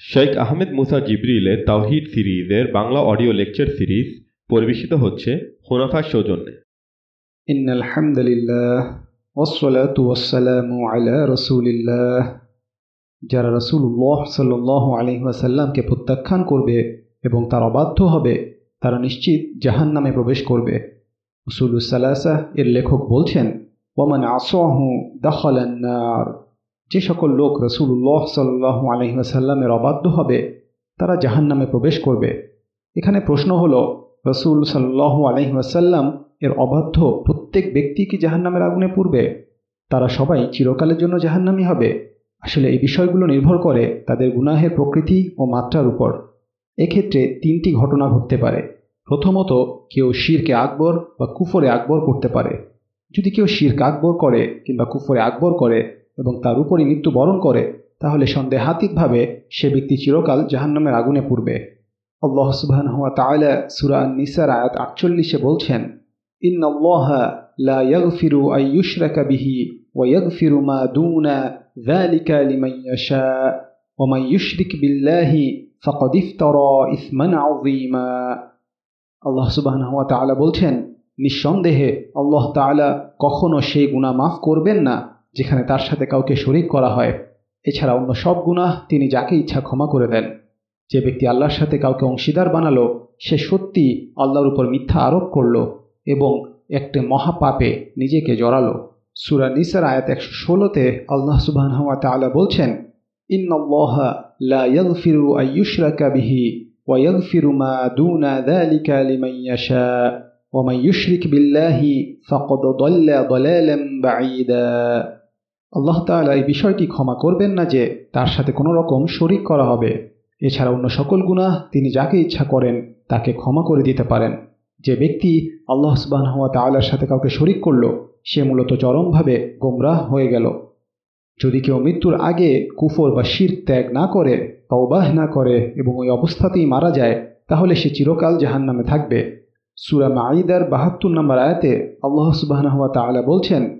শেখ আহমেদ মুসা জিবরিলে তাওহিদ সিরিজের Bangla audio lecture series পরিবেশিত হচ্ছে হোনাফার সৌজন্যে। ইন আলহামদুলিল্লাহ ওসলাতু যারা রসুল্লাহ সাল্লাহ আলহি প্রত্যাখ্যান করবে এবং তার অবাধ্য হবে, তারা নিশ্চিত জাহান নামে প্রবেশ করবে। উসুলুসালাসাহ এর লেখক বলছেন ওমান আসহু দাহলান্নার যে সকল লোক রসুল্লাহ সাল্লাহ আলহি ওয়াসাল্লামের অবাধ্য হবে, তারা জাহান নামে প্রবেশ করবে। এখানে প্রশ্ন হল, রসুল সাল্লাহ আলহি ওয়াসাল্লাম এর অবাধ্য প্রত্যেক ব্যক্তি কি জাহান্নামের আগুনে পূর্বে তারা সবাই চিরকালের জন্য জাহান্নামি হবে। আসলে এই বিষয়গুলো নির্ভর করে তাদের গুনাহের প্রকৃতি ও মাত্রার উপর। এক্ষেত্রে তিনটি ঘটনা ঘটতে পারে। প্রথমত, কেউ শিরকে আকবর বা কুফরে আকবর করতে পারে। যদি কেউ শিরকে আকবর করে কিংবা কুফরে আকবর করে এবং তার উপরই মৃত্যুবরণ করে, তাহলে সন্দেহাতিকভাবে সে ব্যক্তি চিরকাল জাহান্নামের আগুনে পড়বে। আল্লাহ সুবহান হওয়া তাআলা সূরা নিসার আয়াত আটচল্লিশে এ বলছেন, ইন্নাল্লাহা লা ইয়াগফিরু আইয়ুশরাকা বিহি ওয়া ইয়াগফিরু মা দুনা যালিকা লিমান ইয়াশা ওয়া মান ইউশরিক বিল্লাহি ফাকাদ ইফতারা ইসমান আযীমা। আল্লাহ সুবহান হওয়া তালা বলছেন, নিঃসন্দেহে আল্লাহ তালা কখনো সেই গুনাহ মাফ করবেন না যেখানে তার সাথে কাউকে শরিক করা হয়। এছাড়া অন্য সব গুনাহ তিনি যাকে ইচ্ছা ক্ষমা করে দেন। যে ব্যক্তি আল্লাহর সাথে কাউকে অংশীদার বানালো, সে সত্যি আল্লাহর উপর মিথ্যা আরোপ করল এবং একটি মহাপাপে নিজেকে জড়ালো। সুরা নিসার আয়াত একশো ষোলোতে আল্লাহ সুবাহ তালা বলছেন ইন্নআল্লাহ লা ইয়াগফিরু আইয়ুশরাকা বিহি ওয়া ইয়াগফিরু মা দুনা যালিকা লিমান ইয়াশা ওয়া ইউশরিক বিল্লাহি ফাকাদ দাল্লা দালালাম বাঈদা। আল্লাহ তাআলা এই বিষয়টি ক্ষমা করবেন না যে তার সাথে কোনো রকম শরিক করা হবে। এছাড়া অন্য সকল গুনাহ তিনি যাকে ইচ্ছা করেন তাকে ক্ষমা করে দিতে পারেন। যে ব্যক্তি আল্লাহ সুবাহ তাল্লার সাথে কাউকে শরিক করল, সে মূলত চরমভাবে গোমরাহ হয়ে গেল। যদি কেউ মৃত্যুর আগে কুফর বা শির ত্যাগ না করে, তওবাহ না করে এবং ওই অবস্থাতেই মারা যায়, তাহলে সে চিরকাল জাহান নামে থাকবে। সুরা মাঈদার বাহাত্তর নম্বর আয়াতে আল্লাহ সুবাহ তালা বলছেন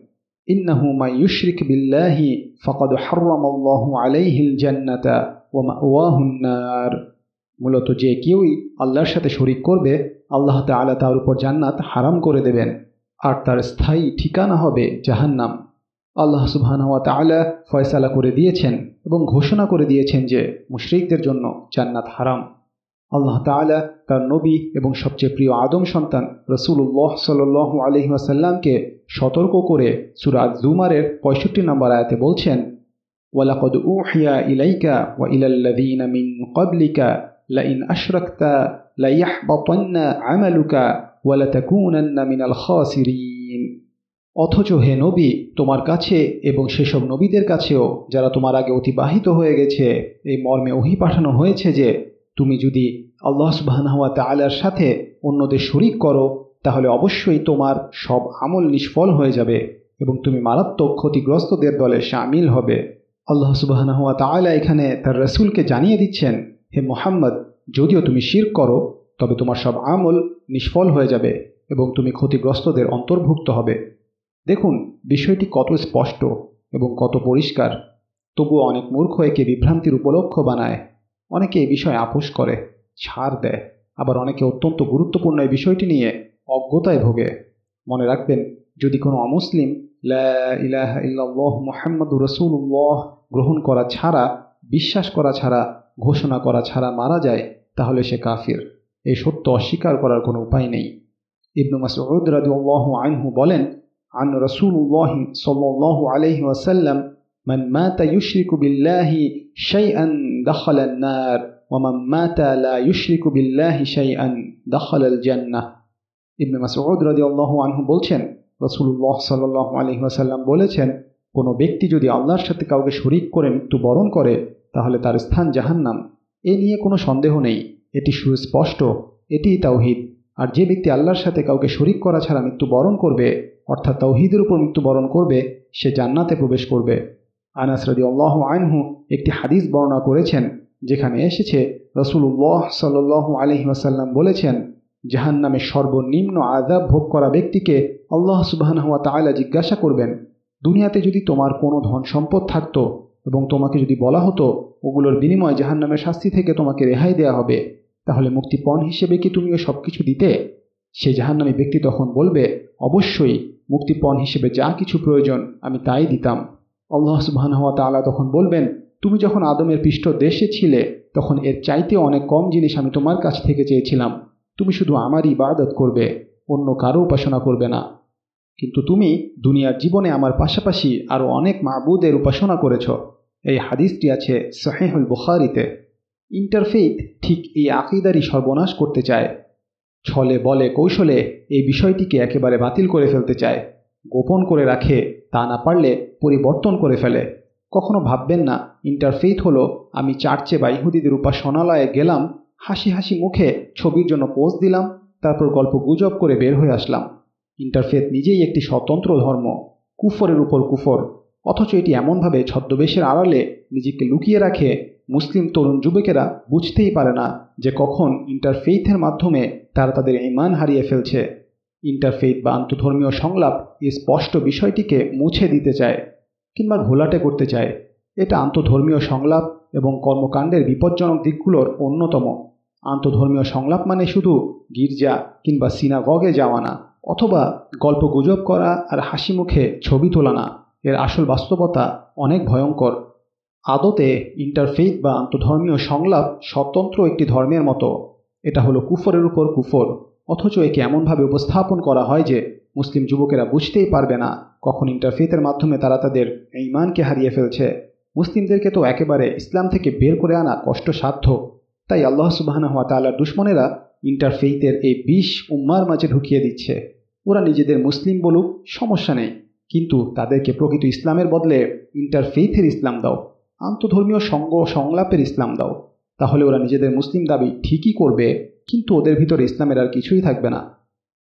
ইন্নাহু মা ইউশরিক বিল্লাহি ফকদ হারাম আল্লাহু আলাইহিল জান্নাতা ওয়া মাওয়াহুন্নার মূলত যে কেউই আল্লাহর সাথে শরিক করবে, আল্লাহ তালা তার উপর জান্নাত হারাম করে দেবেন। আর তার স্থায়ী ঠিকানা হবে জাহান্নাম। আল্লাহ সুবহানাহু তাআলা ফয়সালা করে দিয়েছেন এবং ঘোষণা করে দিয়েছেন যে মুশরিকদের জন্য জান্নাত হারাম। আল্লাহ তাআলা তার নবী এবং সবচেয়ে প্রিয় আদম সন্তান রসুল্লাহ সাল আলহি আসাল্লামকে সতর্ক করে সুরাজ জুমারের পঁয়ষট্টি নম্বর আয়াতে বলছেন, ওয়ালাকদ উহিয়া ইলাইকা ওয়া ইলাল্লাযীনা মিন ক্বাবলিকা লাইন আশরাকতা লাইয়াহবাতান্ন আমালুকা ওয়ালাতাকুনান্না মিনাল খাসিরিন। অথচ হে নবী, তোমার কাছে এবং সেসব নবীদের কাছেও যারা তোমার আগে অতিবাহিত হয়ে গেছে, এই মর্মে ওহি পাঠানো হয়েছে যে তুমি যদি আল্লাহ সুবাহানহাওয়া তালার সাথে অন্যদের শরিক করো, তাহলে অবশ্যই তোমার সব আমল নিষ্ফল হয়ে যাবে এবং তুমি মারাত্মক ক্ষতিগ্রস্তদের দলে সামিল হবে। আল্লাহ সুবাহানহাওয়া তালা এখানে তার রসুলকে জানিয়ে দিচ্ছেন, হে মোহাম্মদ, যদিও তুমি শির করো, তবে তোমার সব আমল নিষ্ফল হয়ে যাবে এবং তুমি ক্ষতিগ্রস্তদের অন্তর্ভুক্ত হবে। দেখুন, বিষয়টি কত স্পষ্ট এবং কত পরিষ্কার। তবুও অনেক মূর্খ একে বিভ্রান্তির উপলক্ষ বানায়। অনেকে এই বিষয়ে আপোষ করে, ছাড় দেয়। আবার অনেকে অত্যন্ত গুরুত্বপূর্ণ এই বিষয়টি নিয়ে অজ্ঞতায় ভোগে। মনে রাখবেন, যদি কোনো অমুসলিম ইলাহ ইল্লাহ মোহাম্মদুর রসুল্লাহ গ্রহণ করা ছাড়া, বিশ্বাস করা ছাড়া, ঘোষণা করা ছাড়া মারা যায়, তাহলে সে কাফির। এই সত্য অস্বীকার করার কোনো উপায় নেই। ইবনু মাসুদ রাজু আইনহু বলেন, আন রাসূলুল্লাহ সাল্লাল্লাহু আলাইহি ওয়াসাল্লাম মান মাতা ইউশরিকু বিল্লাহি শাইআন দাখালান নার ওয়া মান মাতা লা ইউশরিকু বিল্লাহি শাইআন দাখালাল জান্নাহ ইবনে মাসউদ রাদিয়াল্লাহু আনহু বলছেন, রাসূলুল্লাহ সাল্লাল্লাহু আলাইহি ওয়াসাল্লাম বলেছেন, কোনো ব্যক্তি যদি আল্লাহর সাথে কাউকে শরিক করে, মৃত্যুবরণ করে, তাহলে তার স্থান জাহান্নাম। এ নিয়ে কোনো সন্দেহ নেই। এটি সুস্পষ্ট। এটিই তাওহিদ। আর যে ব্যক্তি আল্লাহর সাথে কাউকে শরিক করা ছাড়া মৃত্যুবরণ করবে, অর্থাৎ তাওহিদের উপর মৃত্যুবরণ করবে, সে জান্নাতে প্রবেশ করবে। আনাস রাদি আল্লাহ আনহু একটি হাদিস বর্ণনা করেছেন, যেখানে এসেছে রসুল্লাহ সাল আলহি আসাল্লাম বলেছেন জাহান নামে সর্বনিম্ন আজাব ভোগ করা ব্যক্তিকে আল্লাহ সুবাহ তালা জিজ্ঞাসা করবেন, দুনিয়াতে যদি তোমার কোনো ধন সম্পদ থাকত এবং তোমাকে যদি বলা হতো, ওগুলোর বিনিময়ে জাহান্নামের শাস্তি থেকে তোমাকে রেহাই দেওয়া হবে, তাহলে মুক্তিপণ হিসেবে কি তুমি সব কিছু দিতে? সেই জাহান্নামী ব্যক্তি তখন বলবে, অবশ্যই, মুক্তিপণ হিসেবে যা কিছু প্রয়োজন, আমি তাই দিতাম। আল্লাহ সুবাহানহাত তাআলা তখন বলবেন, তুমি যখন আদমের পৃষ্ঠ দেশে ছিলে, তখন এর চাইতে অনেক কম জিনিস আমি তোমার কাছ থেকে চেয়েছিলাম। তুমি শুধু আমারই ইবাদত করবে, অন্য কারও উপাসনা করবে না। কিন্তু তুমি দুনিয়ার জীবনে আমার পাশাপাশি আরও অনেক মাবুদের উপাসনা করেছ। এই হাদিসটি আছে সহেহুল বুখারিতে। ইন্টারফেইথ ঠিক এই আকিদারই সর্বনাশ করতে চায়। ছলে বলে কৌশলে এই বিষয়টিকে একেবারে বাতিল করে ফেলতে চায়। গোপন করে রাখে তা না পারলে পরিবর্তন করে ফেলে। কখনো ভাববেন না ইন্টারফেইথ হলো, আমি চার্চে বা ইহুদিদের উপাসনালয়ে গেলাম, হাসি হাসি মুখে ছবির জন্য পোজ দিলাম, তারপর গল্প গুজব করে বের হয়ে আসলাম। ইন্টারফেথ নিজেই একটি স্বতন্ত্র ধর্ম, কুফরের উপর কুফর। অথচ এটি এমনভাবে ছদ্মবেশের আড়ালে নিজেকে লুকিয়ে রাখে, মুসলিম তরুণ যুবকেরা বুঝতেই পারে না যে কখন ইন্টারফেইথের মাধ্যমে তারা তাদের ইমান হারিয়ে ফেলছে। ইন্টারফেইথ বা আন্তধর্মীয় সংলাপ এই স্পষ্ট বিষয়টিকে মুছে দিতে চায় কিংবা ঘোলাটে করতে চায়। এটা আন্তধর্মীয় সংলাপ এবং কর্মকাণ্ডের বিপজ্জনক দিকগুলোর অন্যতম। আন্তধর্মীয় সংলাপ মানে শুধু গির্জা কিংবা সিনাগগে যাওয়া না, অথবা গল্প গুজব করা আর হাসি মুখে ছবি তোলা না। এর আসল বাস্তবতা অনেক ভয়ঙ্কর। আদতে ইন্টারফেথ বা আন্তধর্মীয় সংলাপ স্বতন্ত্র একটি ধর্মের মতো। এটা হলো কুফরের উপর কুফর। অথচ একে এমনভাবে উপস্থাপন করা হয় যে মুসলিম যুবকেরা বুঝতেই পারবে না কখন ইন্টারফেথের মাধ্যমে তারা তাদের ইমানকে হারিয়ে ফেলছে। মুসলিমদেরকে তো একেবারে ইসলাম থেকে বের করে আনা কষ্টসাধ্য। তাই আল্লাহ সুবাহানা হওয়া তাল্লার দুশ্মনেরা ইন্টারফেইথের এই বিষ উম্মার মাঝে ঢুকিয়ে দিচ্ছে। ওরা নিজেদের মুসলিম বলুক, সমস্যা নেই। কিন্তু তাদেরকে প্রকৃত ইসলামের বদলে ইন্টারফেইথের ইসলাম দাও। আন্তধর্মীয় সঙ্গ সংলাপের ইসলাম দাও। তাহলে ওরা নিজেদের মুসলিম দাবি ঠিকই করবে। কিন্তু ওদের ভিতর ইসলামের আর কিছুই থাকবে না।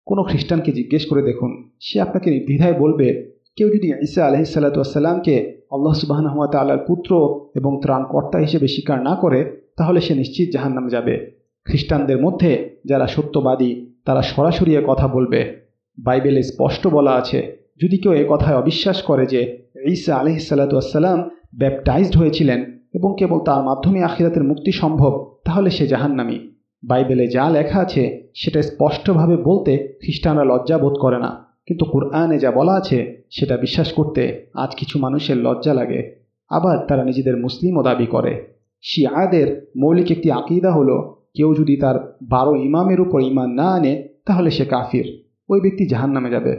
কোনো খ্রিস্টানকে জিজ্ঞেস করে দেখুন, সে আপনাকে নির্দ্বিধায় বলবে, কেউ যদি ঈসা আলহিসাল্লাতুয়াসাল্লামকে আল্লাহ সুবাহানহমা তাল্লার পুত্র এবং ত্রাণকর্তা হিসেবে স্বীকার না করে, তাহলে সে নিশ্চিত জাহান্নাম যাবে। খ্রিস্টানদের মধ্যে যারা সত্যবাদী, তারা সরাসরি কথা বলবে। বাইবেলে স্পষ্ট বলা আছে, যদি কেউ এ কথায় অবিশ্বাস করে যে ঈসা আলহিসাল্লাতুয়াসাল্লাম ব্যাপটাইজড হয়েছিলেন এবং কেবল তার মাধ্যমে আখিরাতের মুক্তি সম্ভব, তাহলে সে জাহান্নামী। বাইবেলে যা লেখা আছে, সেটা স্পষ্টভাবে বলতে খ্রিস্টানরা লজ্জা বোধ করে না। কিন্তু কুরআনে যা বলা আছে, সেটা বিশ্বাস করতে আজ কিছু মানুষের লজ্জা লাগে। আবার তারা নিজেদের মুসলিমও দাবি করে। শিয়াদের মৌলিক একটি আকিদা হলো, কেউ যদি তার বারো ইমামের উপর ইমান না আনে, তাহলে সে কাফির। ওই ব্যক্তি জাহান নামে যাবে।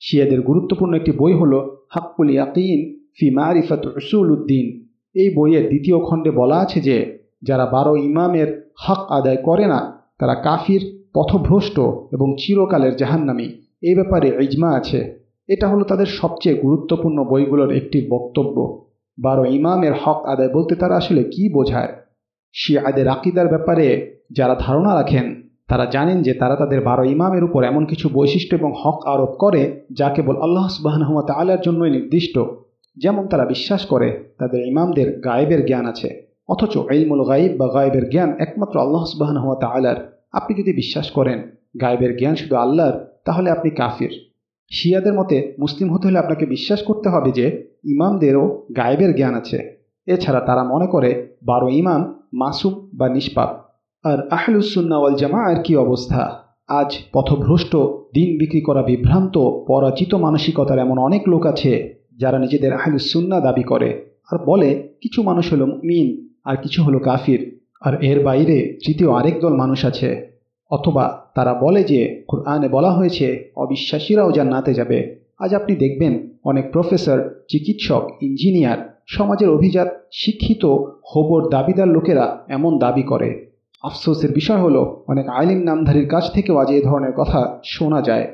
শিয়াদের গুরুত্বপূর্ণ একটি বই হলো হাক্কুল ইয়াকিন ফি মারিফাত রসুল উদ্দিন। এই বইয়ের দ্বিতীয় খণ্ডে বলা আছে যে, যারা বারো ইমামের হক আদায় করে না, তারা কাফির, পথভ্রষ্ট এবং চিরকালের জাহান্নামী। এই ব্যাপারে ইজমা আছে। এটা হলো তাদের সবচেয়ে গুরুত্বপূর্ণ বইগুলোর একটি বক্তব্য। বারো ইমামের হক আদায় বলতে তারা আসলে কি বোঝায়? শিয়াদের আকিদার ব্যাপারে যারা ধারণা রাখেন, তারা জানেন যে তারা তাদের বারো ইমামের উপর এমন কিছু বৈশিষ্ট্য এবং হক আরোপ করে যা কেবল আল্লাহ সুবাহনহমত আলার জন্যই নির্দিষ্ট। যেমন তারা বিশ্বাস করে তাদের ইমামদের গায়েবের জ্ঞান আছে। অথচ ইলমুল গাইব বা গায়েবের জ্ঞান একমাত্র আল্লাহ সুবাহনহমত আলার আপনি যদি বিশ্বাস করেন গায়েবের জ্ঞান শুধু আল্লাহর, তাহলে আপনি কাফির। শিয়াদের মতে মুসলিম হতে হলে আপনাকে বিশ্বাস করতে হবে যে ইমামদেরও গায়েবের জ্ঞান আছে। এছাড়া তারা মনে করে বারো ইমাম মাসুম বা নিষ্পাপ। আর আহলুসুন্না ওয়াল জামায়ের কি অবস্থা? আজ পথভ্রষ্ট, দিন বিক্রি করা বিভ্রান্ত, পরাজিত মানসিকতার এমন অনেক লোক আছে যারা নিজেদের আহলুসুন্না দাবি করে। আর বলে, কিছু মানুষ হলো মিন আর কিছু হলো কাফির। আর এর বাইরে তৃতীয় আরেক দল মানুষ আছে। অথবা তারা বলে যে, কোরআনে বলা হয়েছে, অবিশ্বাসীরাও জান্নাতে যাবে। আজ আপনি দেখবেন অনেক প্রফেসর, চিকিৎসক, ইঞ্জিনিয়ার, সমাজের অভিজাত, শিক্ষিত, হবর দাবিদার লোকেরা এমন দাবি করে। আফসোসের বিষয় হলো, অনেক আইলিম নামধারীর কাছ থেকেও আজ এ ধরনের কথা শোনা যায়।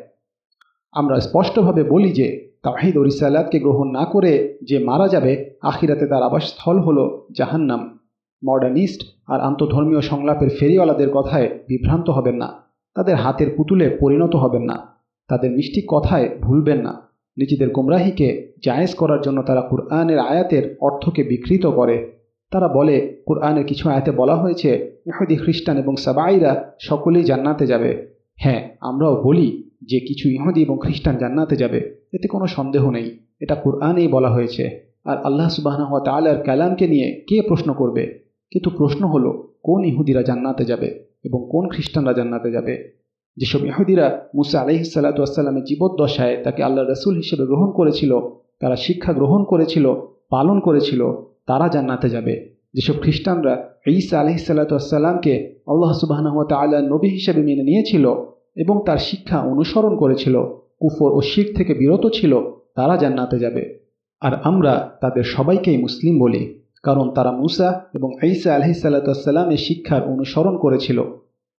আমরা স্পষ্টভাবে বলি যে তাহিদ ও রিসালাতকে গ্রহণ না করে যে মারা যাবে, আখিরাতে তার আবাসস্থল হল জাহান্নাম। মডার্নিস্ট আর আন্তধর্মীয় সংলাপের ফেরিওয়ালাদের কথায় বিভ্রান্ত হবেন না। তাদের হাতের পুতুলে পরিণত হবেন না। তাদের মিষ্টি কথায় ভুলবেন না। নিজেদের গোমরাহিকে জায়েজ করার জন্য তারা কুরআনের আয়াতের অর্থকে বিকৃত করে। তারা বলে, কুরআনের কিছু আয়াতে বলা হয়েছে, ইহুদি, খ্রিস্টান এবং সাবাইরা সকলেই জান্নাতে যাবে। হ্যাঁ আমরাও বলি যে কিছু ইহুদি এবং খ্রিস্টান জান্নাতে যাবে। এতে কোনো সন্দেহ নেই। এটা কুরআনেই বলা হয়েছে। আর আল্লাহ সুবাহ তালার কালামকে নিয়ে কে প্রশ্ন করবে? কিন্তু প্রশ্ন হলো, কোন ইহুদিরা জান্নাতে যাবে এবং কোন খ্রিস্টানরা জান্নাতে যাবে? যেসব ইহুদিরা মুসা আলহি সাল্লাতামের জীবদ্দশায় তাকে আল্লাহ রসুল হিসেবে গ্রহণ করেছিল, তারা শিক্ষা গ্রহণ করেছিল, পালন করেছিল, তারা জান্নাতে যাবে। যেসব খ্রিস্টানরা ঈসা আলহি সাল্লাতামকে আল্লাহ সুবাহ তাল্লাহ নবী হিসেবে মেনে নিয়েছিল এবং তার শিক্ষা অনুসরণ করেছিল কুফর ও শিখ থেকে বিরত ছিল, তারা জান্নাতে যাবে। আর আমরা তাদের সবাইকেই মুসলিম বলি, কারণ তারা মুসা এবং ঈসা আলহি সাল্লাতামের শিক্ষার অনুসরণ করেছিল।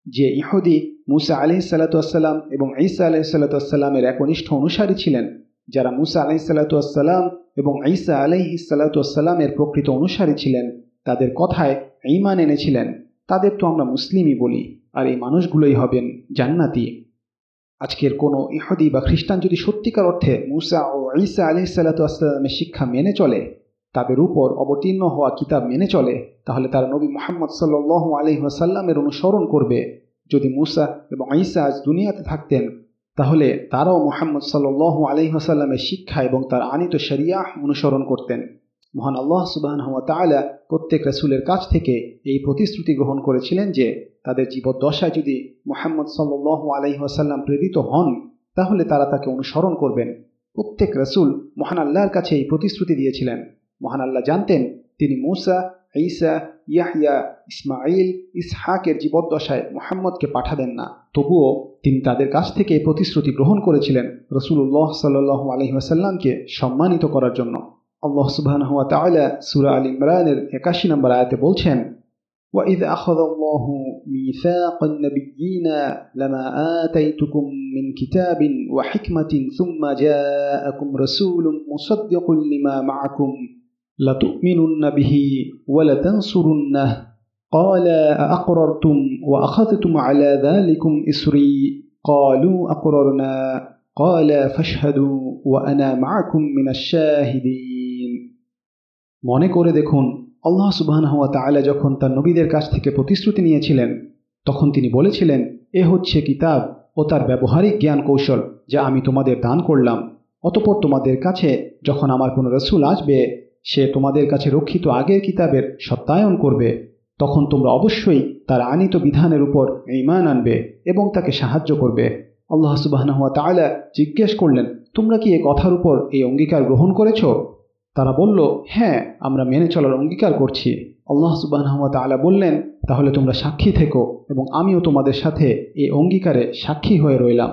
যে ইহুদি মুসা আলহি সাল্লাতাম এবং ঈসা আলহি সাল্লাতামের একনিষ্ঠ অনুসারী ছিলেন, যারা মুসা আলহি সাল্লাতাম এবং ঈসা আলহি সাল্লাতামের প্রকৃত অনুসারী ছিলেন, তাদের কথায় ইমান এনেছিলেন। তাদের তো আমরা মুসলিমই বলি, আর এই মানুষগুলোই হবেন জান্নাতি। আজকের কোনো ইহুদি বা খ্রিস্টান যদি সত্যিকার অর্থে মুসা ও ঈসা সাল্লাতামের শিক্ষা মেনে চলে, তাদের উপর অবতীর্ণ হওয়া কিতাব মেনে চলে, তাহলে তারা নবী মোহাম্মদ সাল্লাহ আলহিহাসাল্লামের অনুসরণ করবে। যদি মুসা এবং ঈসা আজ দুনিয়াতে থাকতেন, তাহলে তারাও মোহাম্মদ সাল্লাহ আলহিহাসাল্লামের শিক্ষা এবং তার আনিত শরিয়াহ অনুসরণ করতেন। মহান আল্লাহ সুবাহ তালা প্রত্যেক রসুলের কাছ থেকে এই প্রতিশ্রুতি গ্রহণ করেছিলেন যে তাদের জীবদ্দশায় যদি মোহাম্মদ সাল্লাহ আলহিহাসাল্লাম প্রেরিত হন, তাহলে তারা তাকে অনুসরণ করবেন। প্রত্যেক রসুল মহান আল্লাহর কাছে এই প্রতিশ্রুতি দিয়েছিলেন। মহান আল্লাহ জানতেন, তিনি মুসা, ঈসা ইয়াহিয়া ইসমাইল ইসহাকের জীবদ্দশায় মোহাম্মদকে পাঠাবেন না। তবুও তিনি তাদের কাছ থেকে এই প্রতিশ্রুতি গ্রহণ করেছিলেন রসুল্লাহ সাল্লু আলহিহাসাল্লামকে সম্মানিত করার জন্য। আল্লাহ সুবাহ সুরা আল ইমরানের একাশি নম্বর আয়াতে বলছেন وإذ أخذ الله ميثاق النبيين لما آتيتكم من كتاب وحكمة ثم جاءكم رسول مصدق لما معكم لتؤمنن به ولتنصرنه قال أأقررتم وأخذتم على ذلكم إسري قالوا أقررنا قال فاشهدوا وأنا معكم من الشاهدين মনে করে দেখুন, আল্লাহ সুবাহ তাআলা যখন তার নবীদের কাছ থেকে প্রতিশ্রুতি নিয়েছিলেন, তখন তিনি বলেছিলেন, এ হচ্ছে কিতাব ও তার ব্যবহারিক জ্ঞান কৌশল যা আমি তোমাদের দান করলাম। অতপর তোমাদের কাছে যখন আমার কোনো রসুল আসবে, সে তোমাদের কাছে রক্ষিত আগের কিতাবের সত্যায়ন করবে। তখন তোমরা অবশ্যই তার আনিত বিধানের উপর ইমান আনবে এবং তাকে সাহায্য করবে। আল্লাহ সুবাহ তাআলা জিজ্ঞেস করলেন, তোমরা কি এ কথার উপর এই অঙ্গীকার গ্রহণ করেছ? তারা বলল হ্যাঁ আমরা মেনে চলার অঙ্গীকার করছি। আল্লাহ সুবাহ তালা বললেন, তাহলে তোমরা সাক্ষী থেকো এবং আমিও তোমাদের সাথে এই অঙ্গীকারে সাক্ষী হয়ে রইলাম।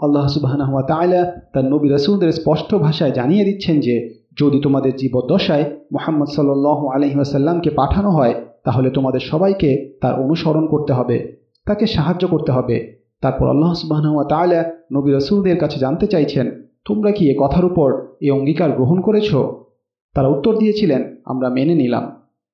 আল্লাহ সুবাহ তালা তার নবী রসুলদের স্পষ্ট ভাষায় জানিয়ে দিচ্ছেন যে, যদি তোমাদের জীবদ্দশায় মোহাম্মদ সাল্লাহ আলহিহাসাল্লামকে পাঠানো হয়, তাহলে তোমাদের সবাইকে তার অনুসরণ করতে হবে, তাকে সাহায্য করতে হবে। তারপর আল্লাহ সুবাহ তালা নবী রসুলদের কাছে জানতে চাইছেন তোমরা কি এ কথার উপর এই অঙ্গীকার গ্রহণ করেছ? তারা উত্তর দিয়েছিলেন, আমরা মেনে নিলাম।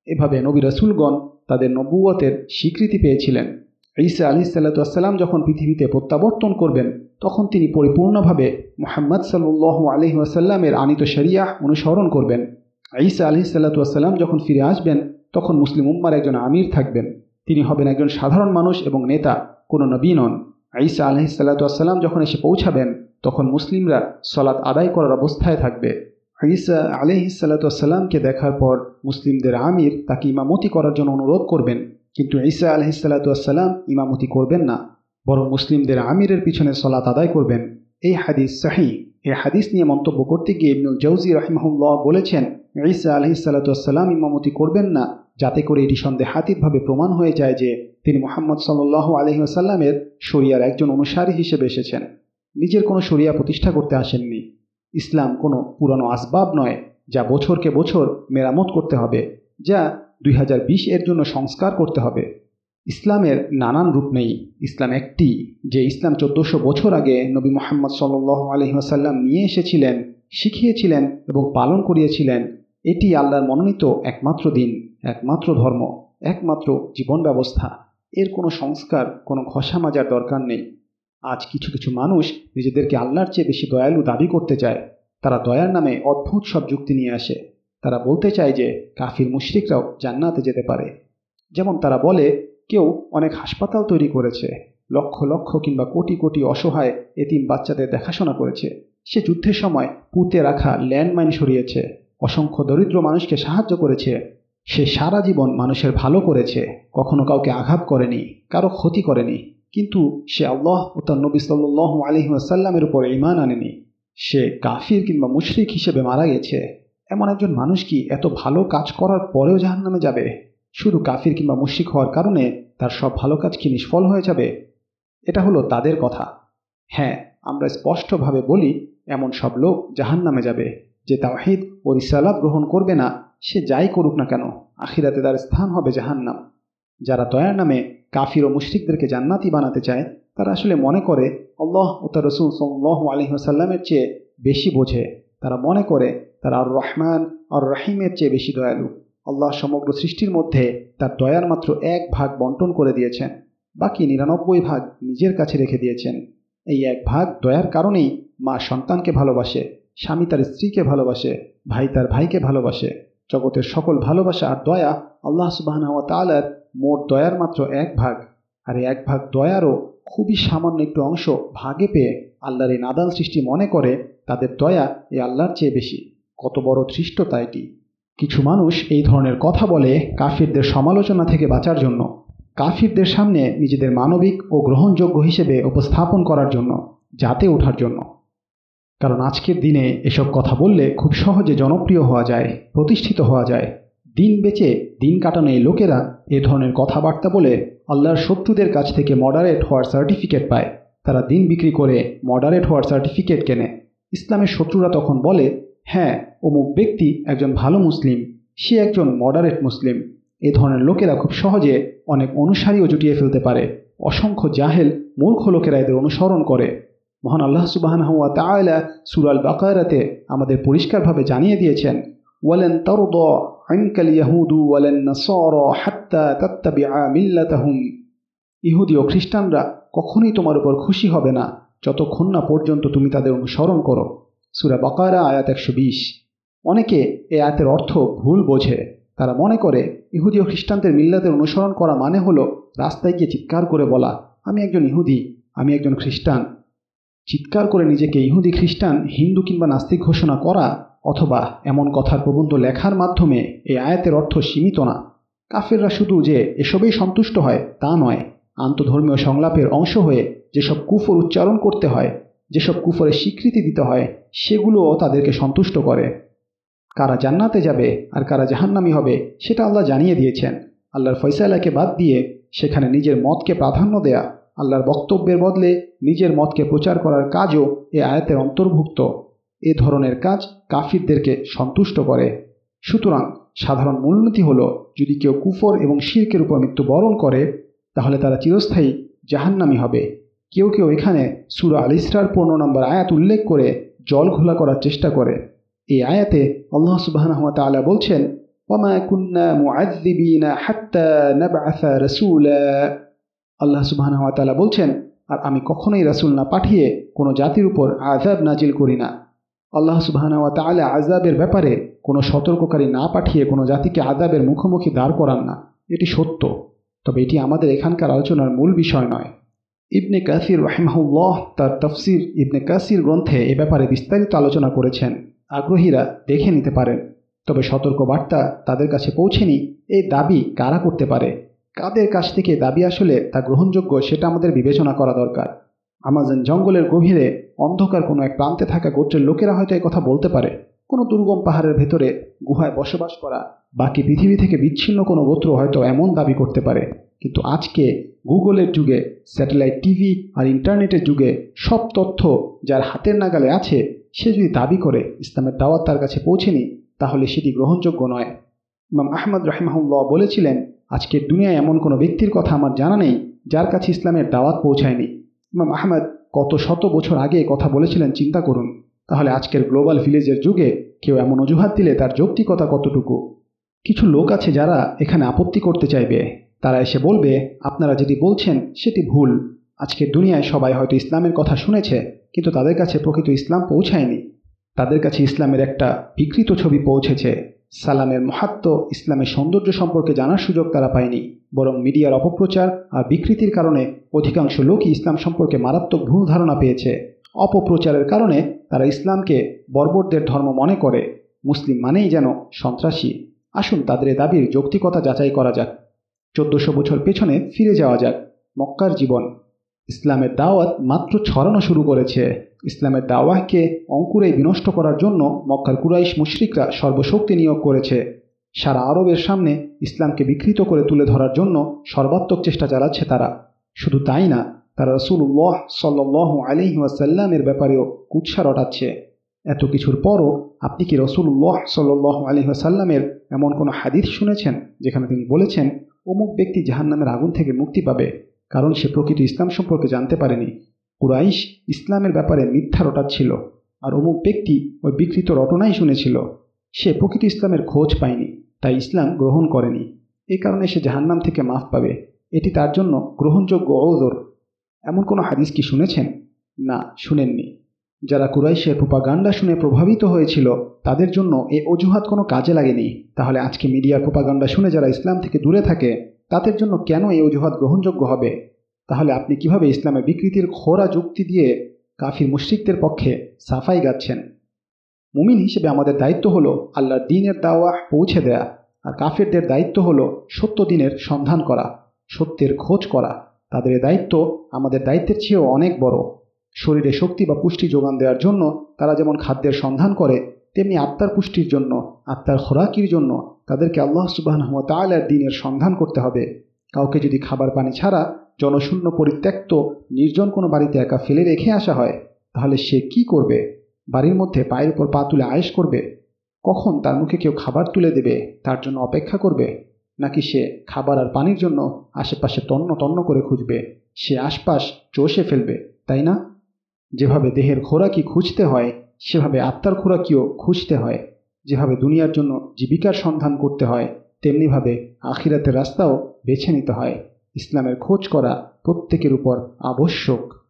এভাবে নবী রসুলগণ তাদের নবুয়তের স্বীকৃতি পেয়েছিলেন। ঈসা আলি সাল্লাতাম যখন পৃথিবীতে প্রত্যাবর্তন করবেন, তখন তিনি পরিপূর্ণভাবে মোহাম্মদ সাল্লু আলহি আসাল্লামের আনিত শরিয়াহ অনুসরণ করবেন। ঈসা আলি সাল্লাতাম যখন ফিরে আসবেন, তখন মুসলিম উম্মার একজন আমির থাকবেন। তিনি হবেন একজন সাধারণ মানুষ এবং নেতা, কোনো নবী নন। ঈসা আলহি সাল্লাতাম যখন এসে পৌঁছাবেন তখন মুসলিমরা সলাৎ আদায় করার অবস্থায় থাকবে। ঈসা আলহি সাল্লাতামকে দেখার পর মুসলিমদের আমির তাকে ইমামতি করার জন্য অনুরোধ করবেন। কিন্তু ঈসা আলহি সাল্লাতাম ইমামতি করবেন না, বরং মুসলিমদের আমিরের পিছনে সলাৎ আদায় করবেন। এই হাদিস সাহি এই হাদিস নিয়ে মন্তব্য করতে গিয়ে ইবনুল জৌজি রাহিমাহুল্লাহ বলেছেন, ঈসা আলহি সাল্লাতাম ইমামতি করবেন না, যাতে করে এটি সন্দেহাতীতভাবে প্রমাণ হয়ে যায় যে তিনি মোহাম্মদ সাল্লাহ আলহিহাসাল্লামের শরিয়ার একজন অনুসারী হিসেবে এসেছেন। নিজের কোনো শরিয়া প্রতিষ্ঠা করতে আসেননি। ইসলাম কোনো পুরনো আসবাব নয় যা বছরকে বছর মেরামত করতে হবে, যা দুই হাজার বিশ এর জন্য সংস্কার করতে হবে। ইসলামের নানান রূপ নেই। ইসলাম একটি, যে ইসলাম চোদ্দোশো বছর আগে নবী মোহাম্মদ সাল্ল আলহিহাসাল্লাম নিয়ে এসেছিলেন, শিখিয়েছিলেন এবং পালন করিয়েছিলেন, এটি আল্লাহর মনোনীত একমাত্র দিন, একমাত্র ধর্ম, একমাত্র জীবন ব্যবস্থা। এর কোনো সংস্কার, কোনো ঘষা মাজার দরকার নেই। আজ কিছু কিছু মানুষ নিজেদেরকে আল্লাহর চেয়ে বেশি দয়ালু দাবি করতে চায়। তারা দয়ার নামে অদ্ভুত সব যুক্তি নিয়ে আসে। তারা বলতে চায় যে কাফির মুশরিকরাও জান্নাতে যেতে পারে। যেমন তারা বলে, কেউ অনেক হাসপাতাল তৈরি করেছে, লক্ষ লক্ষ কিংবা কোটি কোটি অসহায় এতিম বাচ্চাদের দেখাশোনা করেছে। সে যুদ্ধের সময় পুঁতে রাখা ল্যান্ডমাইন সরিয়েছে, অসংখ্য দরিদ্র মানুষকে সাহায্য করেছে। সে সারা জীবন মানুষের ভালো করেছে, কখনো কাউকে আঘাত করেনি, কারও ক্ষতি করেনি। কিন্তু সে আল্লাহ ও তার নবী সাল্লাহ আলহিহাসাল্লামের উপর ইমান আনেনি। সে কাফির কিংবা মুশরিক হিসেবে মারা গেছে। এমন একজন মানুষ কি এত ভালো কাজ করার পরেও জাহান্নামে যাবে? শুধু কাফির কিংবা মুশরিক হওয়ার কারণে তার সব ভালো কাজ কি নিষ্ফল হয়ে যাবে? এটা হলো তাদের কথা। হ্যাঁ আমরা স্পষ্টভাবে বলি, এমন সব লোক জাহান্নামে যাবে। যে তাওহিদ ও রিসালাত গ্রহণ করবে না, সে যাই করুক না কেন, আখিরাতে তার স্থান হবে জাহান্নাম। যারা দয়ার নামে কাফির ও মুশরিকদেরকে জান্নাতি বানাতে চায়, তারা আসলে মনে করে আল্লাহ ও তার রসুল সাল্লাহ আলহিহাসাল্লামের চেয়ে বেশি বোঝে। তারা মনে করে তারা আর রহমান আর রাহিমের চেয়ে বেশি দয়ালু। আল্লাহ সমগ্র সৃষ্টির মধ্যে তার দয়ার মাত্র এক ভাগ বন্টন করে দিয়েছেন, বাকি নিরানব্বই ভাগ নিজের কাছে রেখে দিয়েছেন। এই এক ভাগ দয়ার কারণেই মা সন্তানকে ভালোবাসে, স্বামী তার স্ত্রীকে ভালোবাসে, ভাই তার ভাইকে ভালোবাসে। জগতের সকল ভালোবাসা আর দয়া আল্লাহ সুবাহ তালার মোট দয়ার মাত্র এক ভাগ। আর এক ভাগ দয়ারও খুবই সামান্য একটু অংশ ভাগে পেয়ে আল্লাহর এই নাদাল সৃষ্টি মনে করে, তাদের দয়া এই আল্লাহর চেয়ে বেশি। কত বড় ধৃষ্টতা এটি। কিছু মানুষ এই ধরনের কথা বলে কাফিরদের সমালোচনা থেকে বাঁচার জন্য, কাফিরদের সামনে নিজেদের মানবিক ও গ্রহণযোগ্য হিসেবে উপস্থাপন করার জন্য, যাতে ওঠার জন্য। কারণ আজকের দিনে এসব কথা বললে খুব সহজে জনপ্রিয় হওয়া যায়, প্রতিষ্ঠিত হওয়া যায়। দিন বেচে দিন কাটানো এই লোকেরা এ ধরনের কথাবার্তা বলে আল্লাহর শত্রুদের কাছ থেকে মডারেট হওয়ার সার্টিফিকেট পায়। তারা দিন বিক্রি করে মডারেট হওয়ার সার্টিফিকেট কেনে। ইসলামের শত্রুরা তখন বলে হ্যাঁ অমুক ব্যক্তি একজন ভালো মুসলিম, সে একজন মডারেট মুসলিম। এ ধরনের লোকেরা খুব সহজে অনেক অনুসারীও জুটিয়ে ফেলতে পারে। অসংখ্য জাহেল, মূর্খ লোকেরা এদের অনুসরণ করে। মহান আল্লাহ সুবাহান হুয়া তাআলা সুরাল বাকায়রাতে আমাদের পরিষ্কারভাবে জানিয়ে দিয়েছেন, ওয়ালেন তরদ আনকাল ইয়াহুদু ওয়ালেন নাসার হাত্তা তাত্তাবিআ মিল্লাতাহুম। ইহুদি ও খ্রিস্টানরা কখনোই তোমার উপর খুশি হবে না, যতক্ষণ না পর্যন্ত তুমি তাদের অনুসরণ করো। সুরা বাকারা, আয়াত একশো বিশ। অনেকে এ আয়াতের অর্থ ভুল বোঝে। তারা মনে করে, ইহুদি ও খ্রিস্টানদের মিল্লাতের অনুসরণ করা মানে হলো রাস্তায় গিয়ে চিৎকার করে বলা, আমি একজন ইহুদি, আমি একজন খ্রিস্টান। চিৎকার করে নিজেকে ইহুদি, খ্রিস্টান, হিন্দু কিংবা নাস্তিক ঘোষণা করা অথবা এমন কথার প্রবন্ধ লেখার মাধ্যমে এই আয়াতের অর্থ সীমিত না। কাফেররা শুধু যে এসবেই সন্তুষ্ট হয় তা নয়, আন্তধর্মীয় সংলাপের অংশ হয়ে যেসব কুফর উচ্চারণ করতে হয়, যেসব কুফরের স্বীকৃতি দিতে হয়, সেগুলোও তাদেরকে সন্তুষ্ট করে। কারা জান্নাতে যাবে আর কারা জাহান্নামি হবে, সেটা আল্লাহ জানিয়ে দিয়েছেন। আল্লাহর ফয়সালাকে বাদ দিয়ে সেখানে নিজের মতকে প্রাধান্য দেয়া, আল্লাহর বক্তব্যের বদলে নিজের মতকে প্রচার করার কাজও এ আয়াতের অন্তর্ভুক্ত। এ ধরনের কাজ কাফিরদেরকে সন্তুষ্ট করে। সুতরাং সাধারণ মূলনীতি হল, যদি কেউ কুফর এবং শির্কের উপর মৃত্যুবরণ করে, তাহলে তারা চিরস্থায়ী জাহান্নামি হবে। কেউ কেউ এখানে সুরা আল ইসরার পনেরো নম্বর আয়াত উল্লেখ করে জল ঘোলা করার চেষ্টা করে। এই আয়াতে আল্লাহ সুবাহ তালা বলছেন আল্লাহ সুবাহ তালা বলছেন, আর আমি কখনোই রাসূল না পাঠিয়ে কোনো জাতির উপর আজাব নাজিল করি না। আল্লাহ সুবাহ তালা আজাবের ব্যাপারে কোনো সতর্ককারী না পাঠিয়ে কোনো জাতিকে আজাবের মুখোমুখি দাঁড় করান না। এটি সত্য। তবে এটি আমাদের এখানকার আলোচনার মূল বিষয় নয়। ইবনে কাসির রাহিমাহুল্লাহ তার তফসির ইবনে কাসির গ্রন্থে এ ব্যাপারে বিস্তারিত আলোচনা করেছেন। আগ্রহীরা দেখে নিতে পারেন। তবে সতর্ক বার্তা তাদের কাছে পৌঁছেনি। এই দাবি কারা করতে পারে? কাদের কাছ থেকে দাবি আসলে তা গ্রহণযোগ্য সেটা আমাদের বিবেচনা করা দরকার। আমাজন জঙ্গলের গভীরে অন্ধকার কোনো এক প্রান্তে থাকা গোত্রের লোকেরা হয়তো কথা বলতে পারে। কোনো দুর্গম পাহাড়ের ভেতরে গুহায় বসবাস করা বাকি পৃথিবী থেকে বিচ্ছিন্ন কোনো গোত্র হয়তো এমন দাবি করতে পারে। কিন্তু আজকে গুগলের যুগে, স্যাটেলাইট টিভি আর ইন্টারনেটের যুগে সব তথ্য যার হাতের নাগালে আছে, সে যদি দাবি করে ইসলামের দাওয়াত তার কাছে পৌঁছেনি, তাহলে সেটি গ্রহণযোগ্য নয়। ইমাম আহমদ রাহিমাহুল্লাহ বলেছিলেন, আজকের দুনিয়ায় এমন কোনো ব্যক্তির কথা আমার জানা নেই যার কাছে ইসলামের দাওয়াত পৌঁছায়নি। ইমাম আহমদ কত শত বছর আগে কথা বলেছিলেন, চিন্তা করুন। তাহলে আজকের গ্লোবাল ভিলেজের যুগে কেউ এমন অজুহাত দিলে তার যৌক্তিকতা কতটুকু? কিছু লোক আছে যারা এখানে আপত্তি করতে চাইবে। তারা এসে বলবে, আপনারা যেটি বলছেন সেটি ভুল। আজকের দুনিয়ায় সবাই হয়তো ইসলামের কথা শুনেছে, কিন্তু তাদের কাছে প্রকৃত ইসলাম পৌঁছায়নি। তাদের কাছে ইসলামের একটা বিকৃত ছবি পৌঁছেছে। সালামের মহাত্ম, ইসলামের সৌন্দর্য সম্পর্কে জানার সুযোগ তারা পায়নি। বরং মিডিয়ার অপপ্রচার আর বিকৃতির কারণে অধিকাংশ লোকই ইসলাম সম্পর্কে মারাত্মক ভুল ধারণা পেয়েছে। অপপ্রচারের কারণে তারা ইসলামকে বর্বরদের ধর্ম মনে করে। মুসলিম মানেই যেন সন্ত্রাসী। আসুন তাদের দাবির যৌক্তিকতা যাচাই করা যাক। চোদ্দশো বছর পেছনে ফিরে যাওয়া যাক। মক্কার জীবন। ইসলামের দাওয়াত মাত্র ছড়ানো শুরু করেছে। ইসলামের দাওয়াহকে অঙ্কুরে বিনষ্ট করার জন্য মক্কার কুরাইশ মুশরিকরা সর্বশক্তি নিয়োগ করেছে। সারা আরবের সামনে ইসলামকে বিকৃত করে তুলে ধরার জন্য সর্বাত্মক চেষ্টা চালাচ্ছে তারা। শুধু তাই না, তারা রসুল্লাহ সাল্লাহ আলিহি ওয়াসাল্লামের ব্যাপারেও কুৎসা রটাচ্ছে। এত কিছুর পরও আপনি কি রসুল্লাহ সাল্লাহ আলী ওয়াসাল্লামের এমন কোনো হাদিস শুনেছেন, যেখানে তিনি বলেছেন, অমুক ব্যক্তি জাহান্নামের আগুন থেকে মুক্তি পাবে কারণ সে প্রকৃত ইসলাম সম্পর্কে জানতে পারেনি। কুরাইশ ইসলামের ব্যাপারে মিথ্যা রটাচ্ছিল আর অমুক ব্যক্তি ওই বিকৃত রটনাই শুনেছিল। সে প্রকৃত ইসলামের খোঁজ পায়নি, তাই ইসলাম গ্রহণ করেনি। এ কারণে সে জাহান্নাম থেকে মাফ পাবে। এটি তার জন্য গ্রহণযোগ্য ওজোর। এমন কোনো হাদিস কি শুনেছেন? না, শুনেননি। যারা কুরাইশের প্রোপাগান্ডা শুনে প্রভাবিত হয়েছিল, তাদের জন্য এ অজুহাত কোনো কাজে লাগেনি। তাহলে আজকে মিডিয়ার প্রোপাগান্ডা শুনে যারা ইসলাম থেকে দূরে থাকে তাদের জন্য কেন এই অজুহাত গ্রহণযোগ্য হবে? তাহলে আপনি কীভাবে ইসলামের বিকৃতির খোরা যুক্তি দিয়ে কাফির মুশ্রিকদের পক্ষে সাফাই গাচ্ছেন? মুমিন হিসেবে আমাদের দায়িত্ব হলো আল্লাহর দিনের দাওয়া পৌঁছে দেয়া আর কাফেরদের দায়িত্ব হলো সত্য দিনের সন্ধান করা, সত্যের খোঁজ করা। তাদের দায়িত্ব আমাদের দায়িত্বের চেয়েও অনেক বড়। শরীরে শক্তি বা পুষ্টি যোগান দেওয়ার জন্য তারা যেমন খাদ্যের সন্ধান করে, তেমনি আত্মার পুষ্টির জন্য, আত্মার খোরাকির জন্য তাদেরকে আল্লাহ সুবাহ তালার দিনের সন্ধান করতে হবে। কাউকে যদি খাবার পানি ছাড়া জনশূন্য পরিত্যক্ত নির্জন কোনো বাড়িতে একা ফেলে রেখে আসা হয়, তাহলে সে কি করবে? বাড়ির মধ্যে পায়ের উপর পা তুলে আয়েস করবে? কখন তার মুখে কেউ খাবার তুলে দেবে? তার জন্য অপেক্ষা করবে? নাকি সে খাবার আর পানির জন্য আশেপাশে তন্ন তন্ন করে খুঁজবে? সে আশপাশ চষে ফেলবে, তাই না? যেভাবে দেহের খোরাকি খুঁজতে হয়, সেভাবে আত্মার খোরাকিও খুঁজতে হয়। যেভাবে দুনিয়ার জন্য জীবিকার সন্ধান করতে হয়, তেমনিভাবে আখিরাতের রাস্তাও বেছে নিতে হয়। ইসলামের খোঁজ করা প্রত্যেকের উপর আবশ্যক।